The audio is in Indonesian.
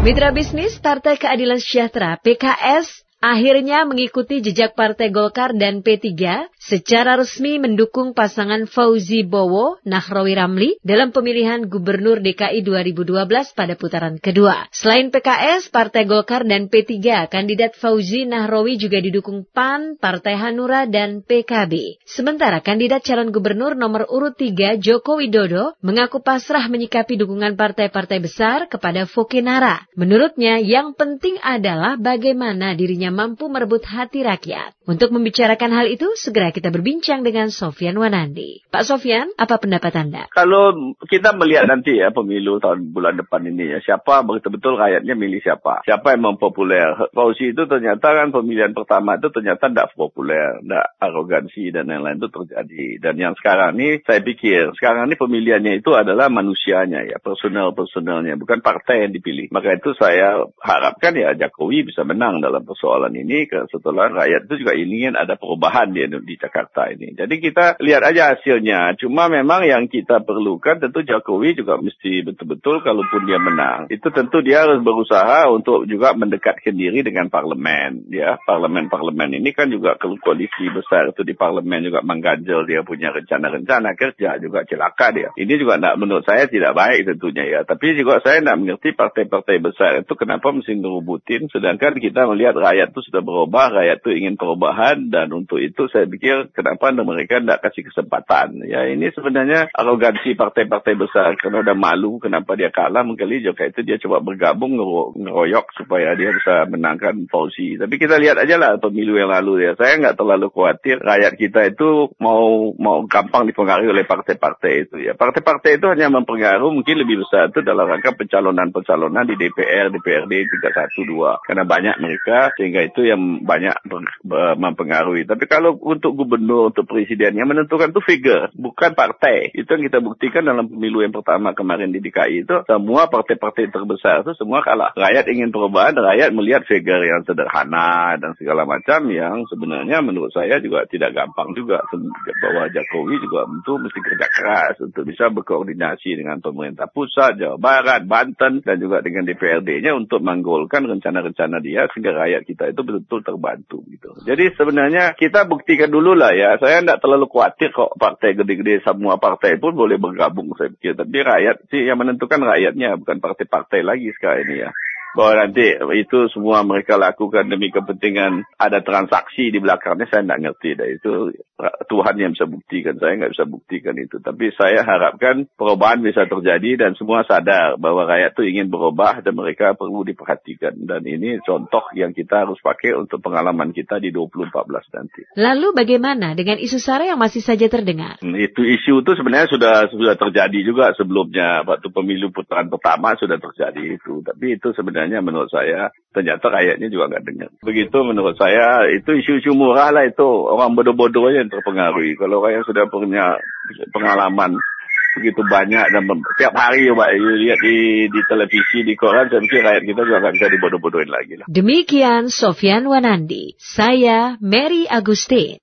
Mitra bisnis Partai Keadilan Sejahtera PKS akhirnya mengikuti jejak Partai Golkar dan P3 secara resmi mendukung pasangan Fauzi Bowo Nahrawi Ramli dalam pemilihan Gubernur DKI 2012 pada putaran kedua. Selain PKS, Partai Golkar dan P3, kandidat Fauzi Nahrawi juga didukung PAN, Partai Hanura, dan PKB. Sementara kandidat calon gubernur nomor urut 3 Joko Widodo mengaku pasrah menyikapi dukungan partai-partai besar kepada Fokenara. Menurutnya, yang penting adalah bagaimana dirinya mampu merebut hati rakyat. Untuk membicarakan hal itu, segera kita berbincang dengan Sofian Wanandi. Pak Sofian, apa pendapat Anda? Kalau kita melihat nanti ya pemilu tahun bulan depan ini ya, siapa betul-betul rakyatnya milih siapa? Siapa yang mempopuler? Fauzi itu ternyata kan pemilihan pertama itu ternyata tidak populer, tidak arogansi dan lain-lain itu terjadi. Dan yang sekarang ini saya pikir, sekarang ini pemilihannya itu adalah manusianya ya, personal-personalnya, bukan partai yang dipilih. Maka itu saya harapkan ya Jokowi bisa menang dalam persoalan persoalan ini setelah rakyat itu juga ingin ada perubahan di, di Jakarta ini. Jadi kita lihat aja hasilnya. Cuma memang yang kita perlukan tentu Jokowi juga mesti betul-betul kalaupun dia menang. Itu tentu dia harus berusaha untuk juga mendekatkan diri dengan parlemen. Ya, parlemen-parlemen ini kan juga koalisi besar itu di parlemen juga mengganjal dia punya rencana-rencana kerja juga celaka dia. Ini juga enggak, menurut saya tidak baik tentunya ya. Tapi juga saya tidak mengerti partai-partai besar itu kenapa mesti ngerubutin sedangkan kita melihat rakyat itu sudah berubah, rakyat itu ingin perubahan dan untuk itu saya pikir kenapa mereka tidak kasih kesempatan. Ya ini sebenarnya arogansi partai-partai besar karena udah malu kenapa dia kalah mungkin juga itu dia coba bergabung ngeroyok supaya dia bisa menangkan Fauzi. Tapi kita lihat aja lah pemilu yang lalu ya. Saya nggak terlalu khawatir rakyat kita itu mau mau gampang dipengaruhi oleh partai-partai itu ya. Partai-partai itu hanya mempengaruhi mungkin lebih besar itu dalam rangka pencalonan-pencalonan di DPR, DPRD 312 karena banyak mereka sehingga sehingga itu yang banyak mempengaruhi. Tapi kalau untuk gubernur, untuk presiden, yang menentukan itu figure, bukan partai. Itu yang kita buktikan dalam pemilu yang pertama kemarin di DKI itu, semua partai-partai terbesar itu semua kalah. Rakyat ingin perubahan, rakyat melihat figure yang sederhana dan segala macam yang sebenarnya menurut saya juga tidak gampang juga. Bahwa Jokowi juga tentu mesti kerja keras untuk bisa berkoordinasi dengan pemerintah pusat, Jawa Barat, Banten, dan juga dengan DPRD-nya untuk menggolkan rencana-rencana dia sehingga rakyat kita itu betul-betul terbantu gitu. Jadi sebenarnya kita buktikan dulu lah ya. Saya tidak terlalu khawatir kok partai gede-gede semua partai pun boleh bergabung saya pikir. Tapi rakyat sih yang menentukan rakyatnya bukan partai-partai lagi sekarang ini ya bahwa nanti itu semua mereka lakukan demi kepentingan ada transaksi di belakangnya saya tidak ngerti dah itu Tuhan yang bisa buktikan saya nggak bisa buktikan itu. Tapi saya harapkan perubahan bisa terjadi dan semua sadar bahwa rakyat itu ingin berubah dan mereka perlu diperhatikan. Dan ini contoh yang kita harus pakai untuk pengalaman kita di 2014 nanti. Lalu bagaimana dengan isu sara yang masih saja terdengar? Hmm, itu isu itu sebenarnya sudah sudah terjadi juga sebelumnya. Waktu pemilu putaran pertama sudah terjadi itu. Tapi itu sebenarnya sebenarnya menurut saya ternyata rakyatnya juga nggak dengar. Begitu menurut saya itu isu-isu murah lah itu orang bodoh-bodoh yang terpengaruhi. Kalau rakyat sudah punya pengalaman begitu banyak dan tiap hari Pak, lihat di, di televisi, di koran, saya pikir rakyat kita juga nggak bisa dibodoh-bodohin lagi lah. Demikian Sofian Wanandi, saya Mary Agustin.